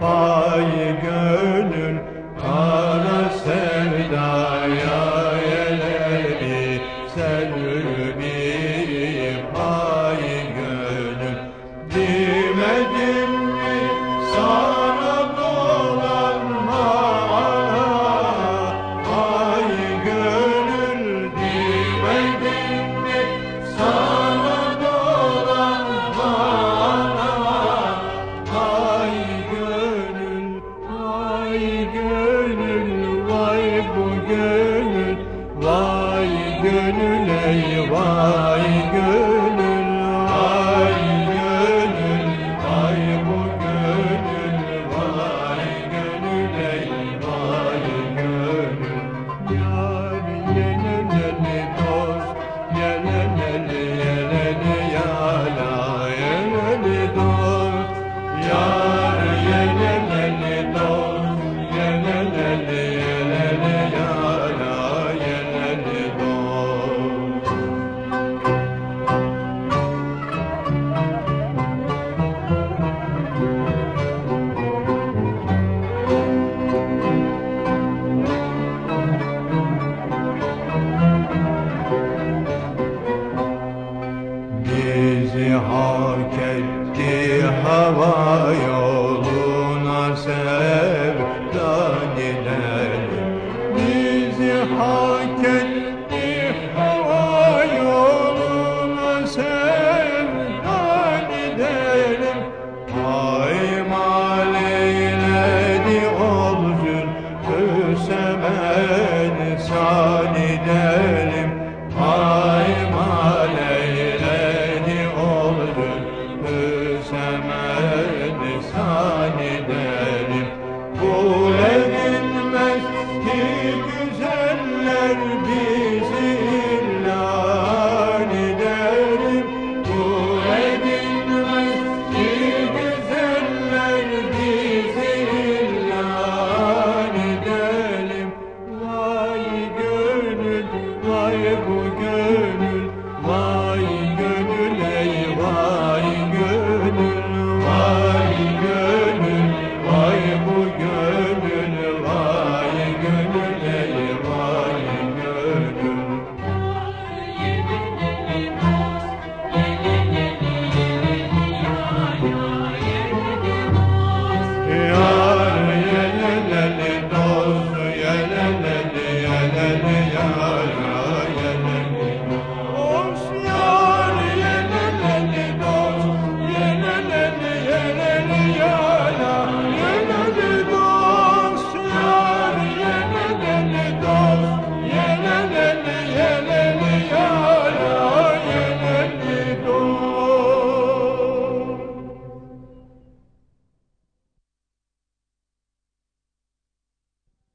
payı gönül kara sevdaya el elbisen Vay ey vay gönül vay